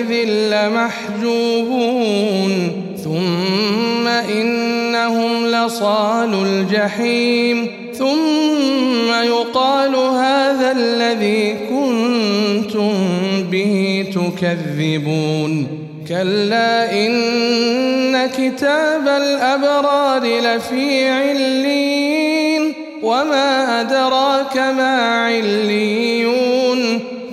يومئذ لمحجوبون. ثم إنهم لصال الجحيم. ثم يقال هذا الذي كنتم به تكذبون. كلا إن كتاب الأبرار لفي علين وما أدراك ما عليون